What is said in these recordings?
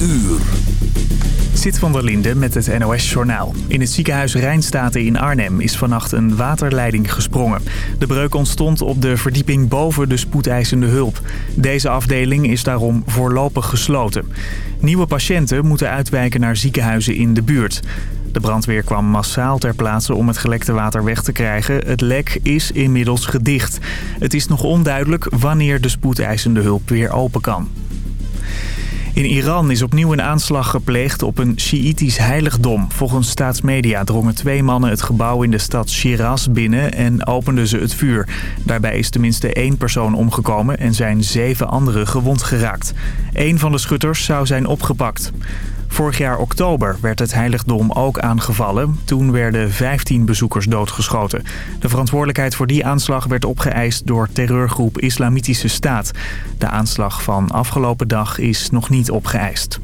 uur. Zit van der Linde met het NOS-journaal. In het ziekenhuis Rijnstaten in Arnhem is vannacht een waterleiding gesprongen. De breuk ontstond op de verdieping boven de spoedeisende hulp. Deze afdeling is daarom voorlopig gesloten. Nieuwe patiënten moeten uitwijken naar ziekenhuizen in de buurt. De brandweer kwam massaal ter plaatse om het gelekte water weg te krijgen. Het lek is inmiddels gedicht. Het is nog onduidelijk wanneer de spoedeisende hulp weer open kan. In Iran is opnieuw een aanslag gepleegd op een Sjiïtisch heiligdom. Volgens staatsmedia drongen twee mannen het gebouw in de stad Shiraz binnen en openden ze het vuur. Daarbij is tenminste één persoon omgekomen en zijn zeven anderen gewond geraakt. Eén van de schutters zou zijn opgepakt. Vorig jaar oktober werd het heiligdom ook aangevallen. Toen werden 15 bezoekers doodgeschoten. De verantwoordelijkheid voor die aanslag werd opgeëist door terreurgroep Islamitische Staat. De aanslag van afgelopen dag is nog niet opgeëist.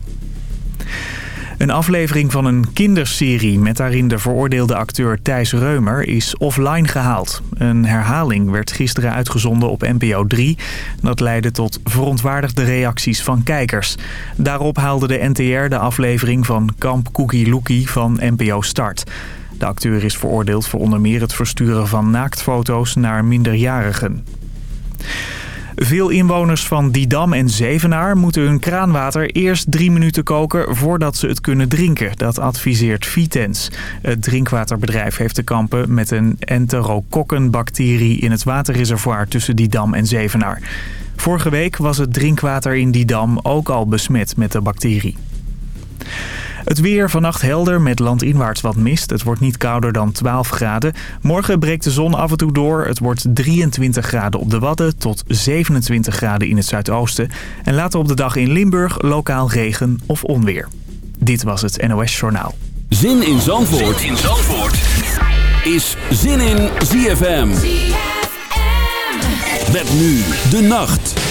Een aflevering van een kinderserie met daarin de veroordeelde acteur Thijs Reumer is offline gehaald. Een herhaling werd gisteren uitgezonden op NPO 3. Dat leidde tot verontwaardigde reacties van kijkers. Daarop haalde de NTR de aflevering van Kamp Cookie Lookie van NPO Start. De acteur is veroordeeld voor onder meer het versturen van naaktfoto's naar minderjarigen. Veel inwoners van Didam en Zevenaar moeten hun kraanwater eerst drie minuten koken voordat ze het kunnen drinken. Dat adviseert Vitens. Het drinkwaterbedrijf heeft te kampen met een enterokokkenbacterie in het waterreservoir tussen Didam en Zevenaar. Vorige week was het drinkwater in Didam ook al besmet met de bacterie. Het weer vannacht helder met landinwaarts wat mist. Het wordt niet kouder dan 12 graden. Morgen breekt de zon af en toe door. Het wordt 23 graden op de Wadden tot 27 graden in het zuidoosten. En later op de dag in Limburg lokaal regen of onweer. Dit was het NOS Journaal. Zin in Zandvoort, zin in Zandvoort. is Zin in ZFM. ZFM. Met nu de nacht.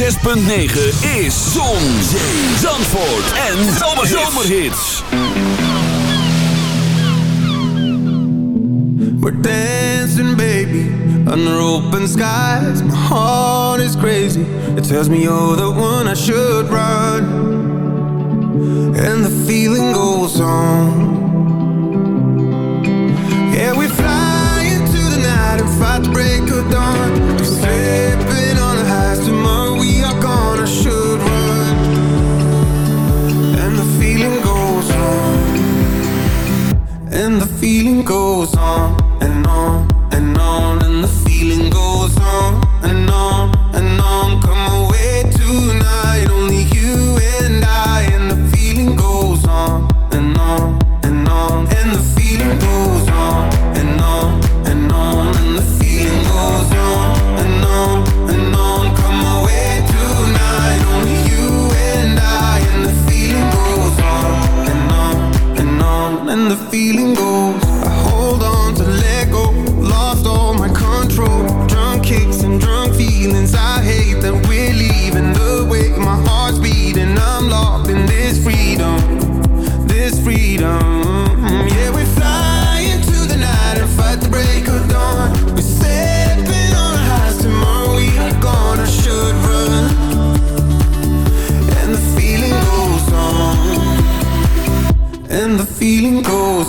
106.9 is Zon, Zandvoort en Zomerhits. We're dancing, baby, under open skies. My heart is crazy. It tells me you're the one I should run. And the feeling goes on. feeling cold.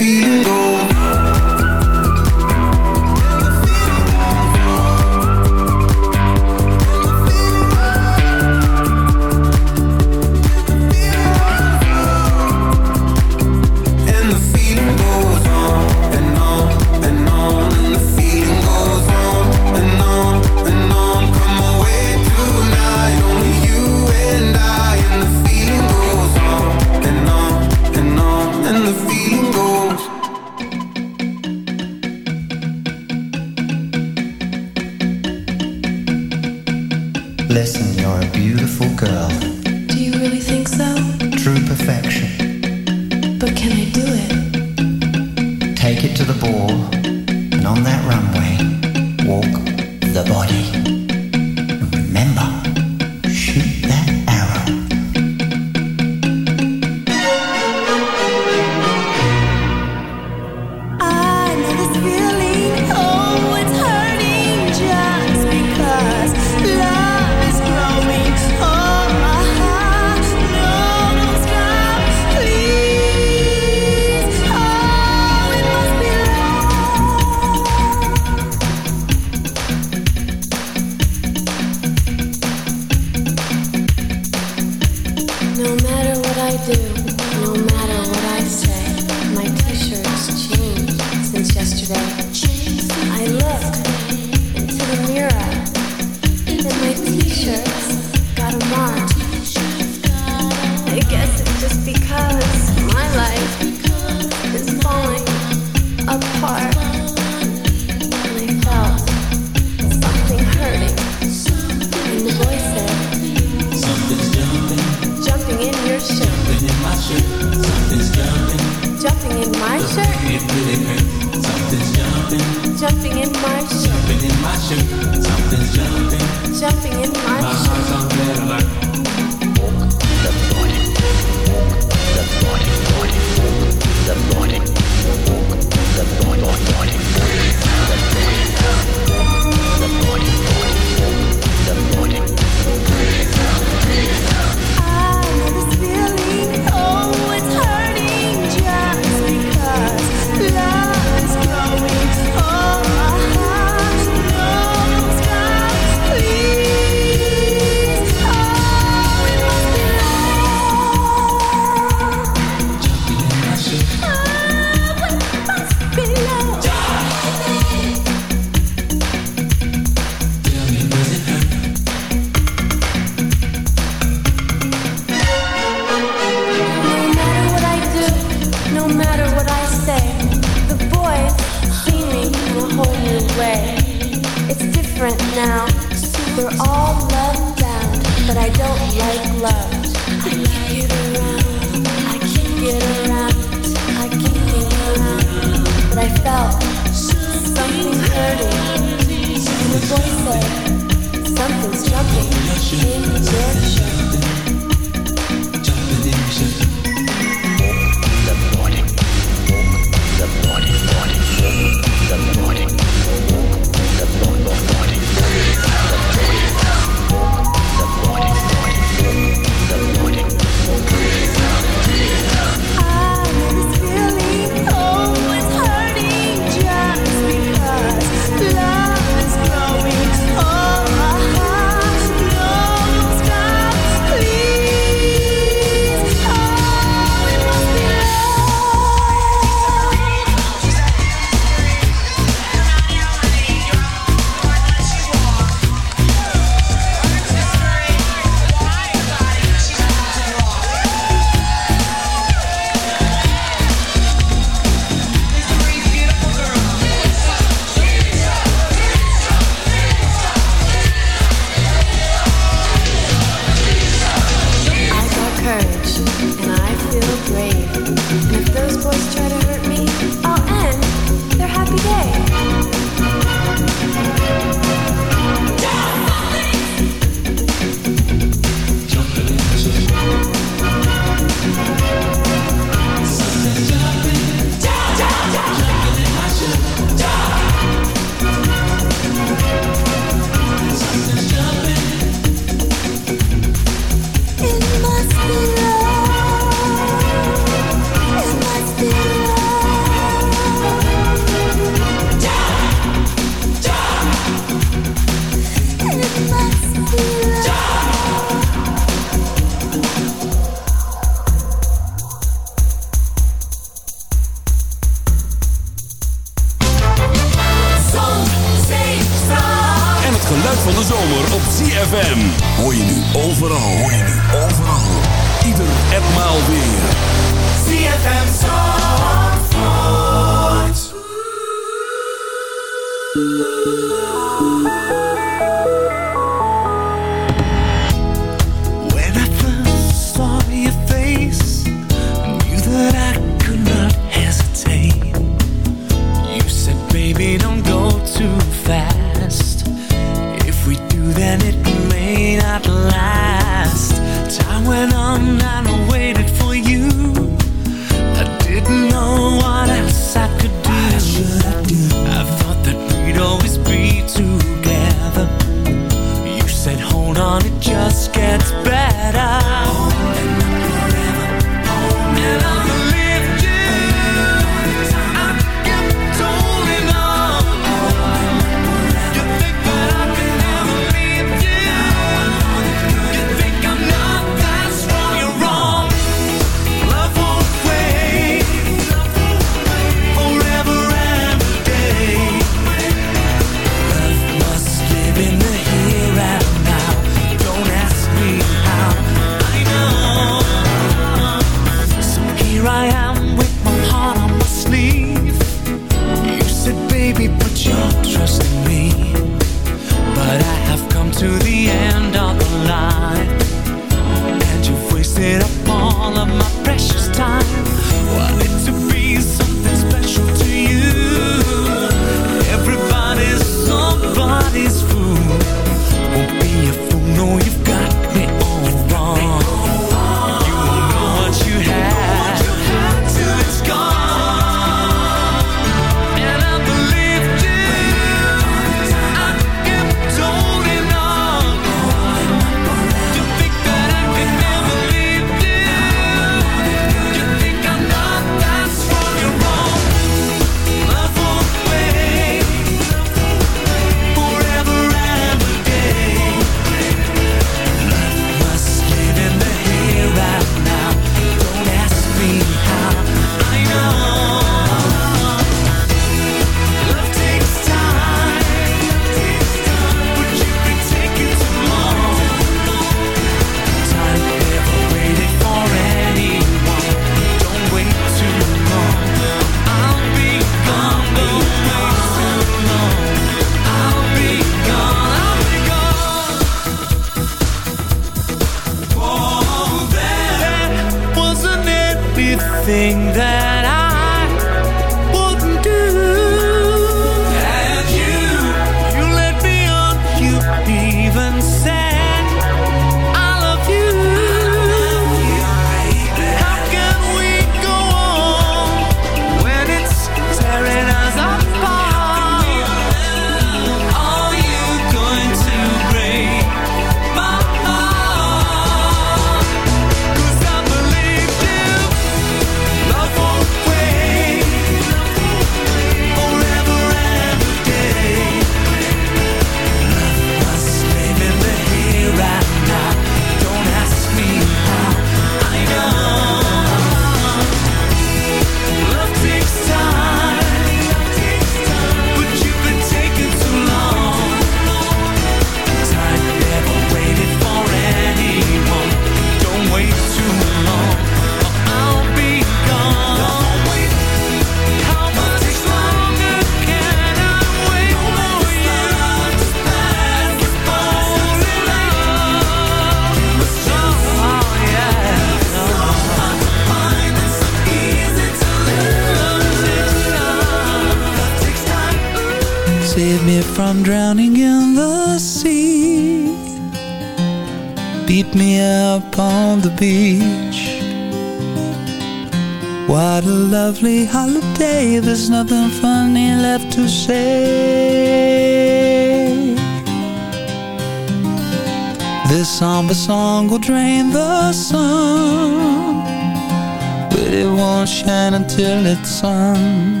Until it's sung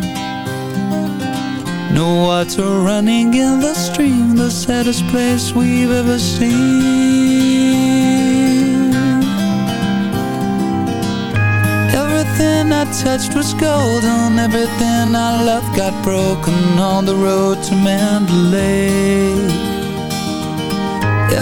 no water running in the stream The saddest place we've ever seen. Everything I touched was golden Everything I loved got broken On the road to Mandalay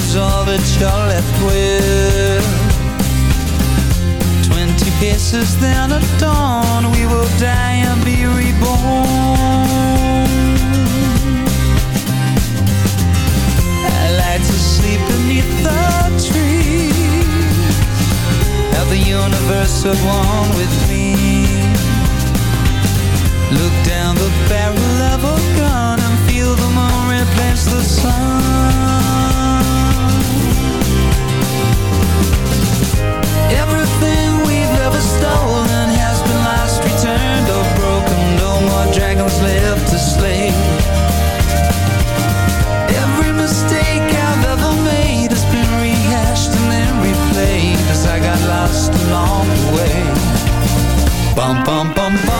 is all that you're left with kisses then at dawn We will die and be reborn. I like to sleep beneath the trees. Have the universe at one with me. Look down the barrel of a gun got lost along the way. Bum bum bum ba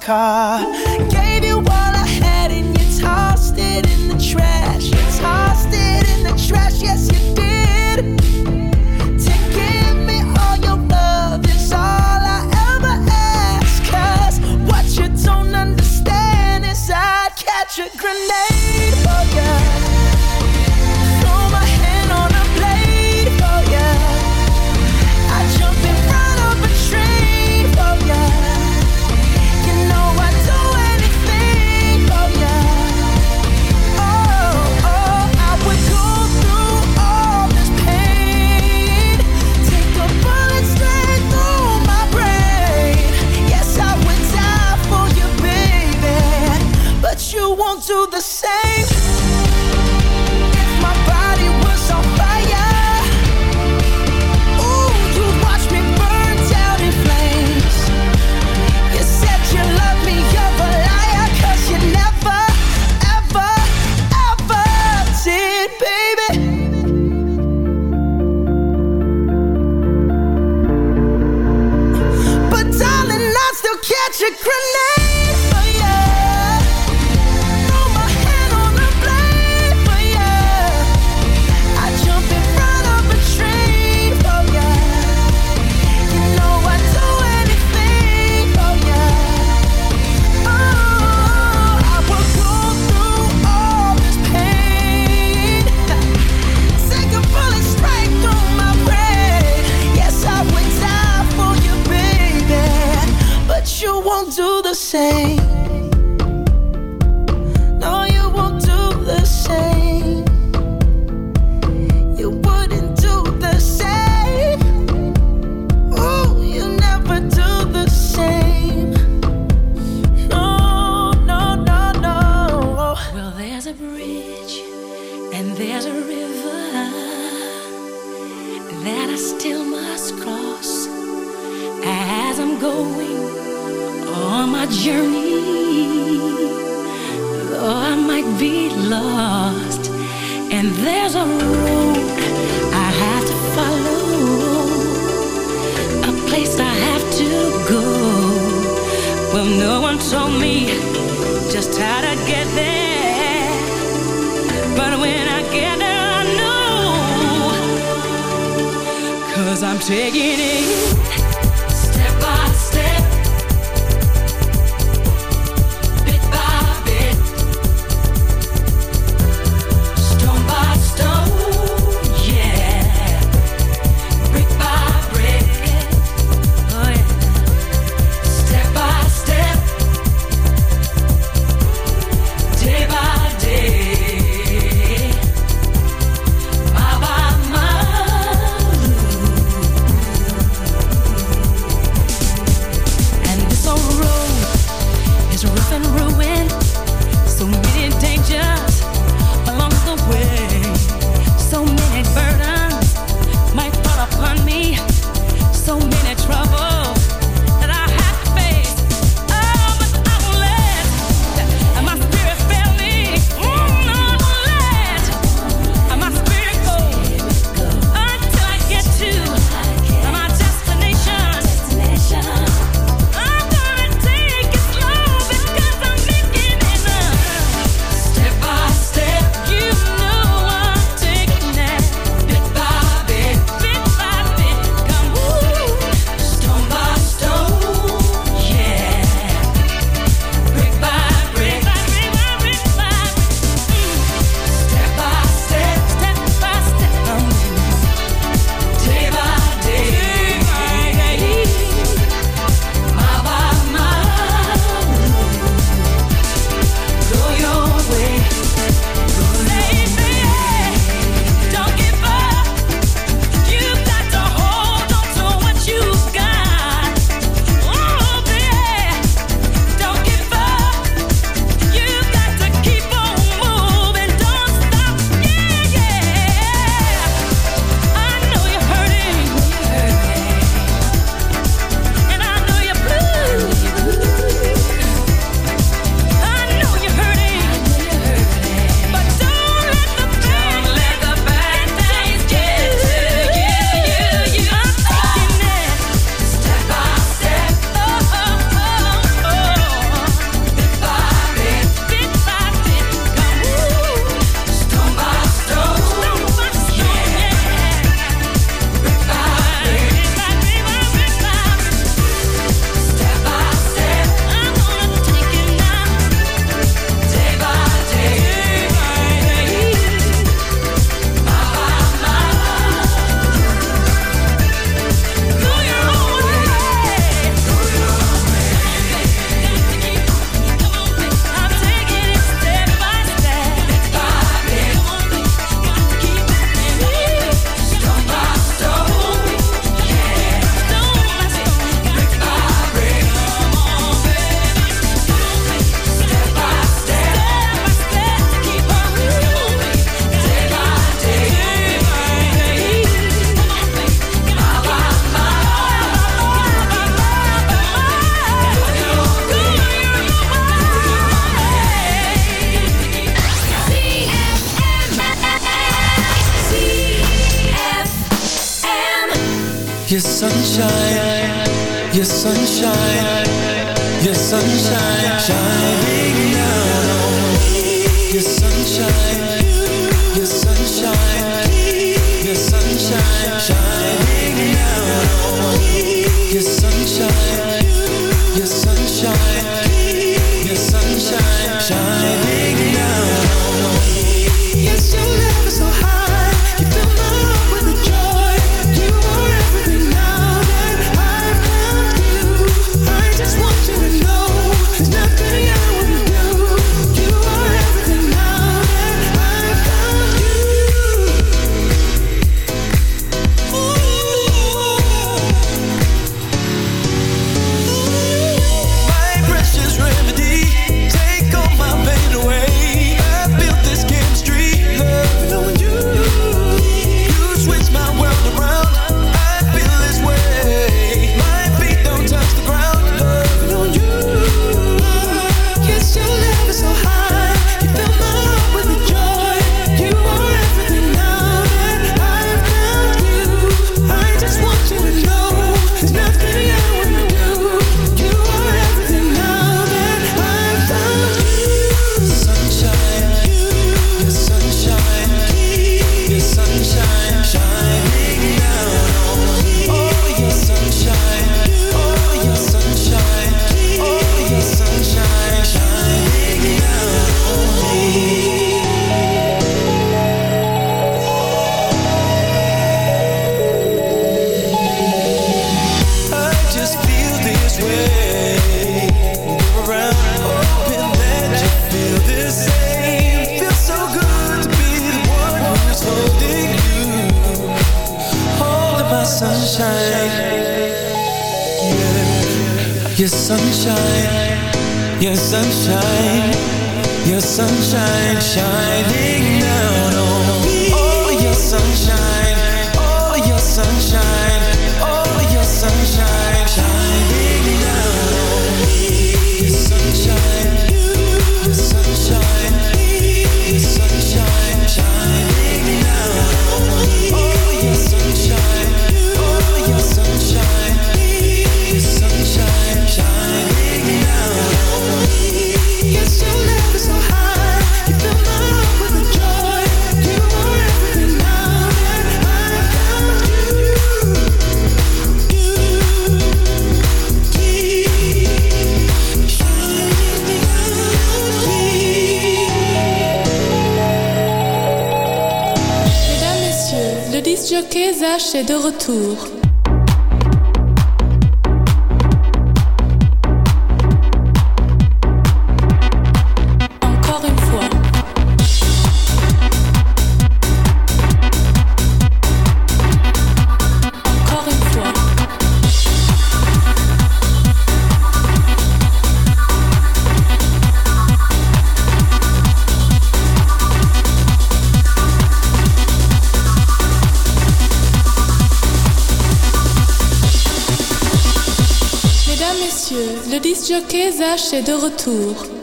car Studio Kesach est de retour. Jockeys H est de retour.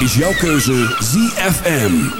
Is jouw keuze ZFM.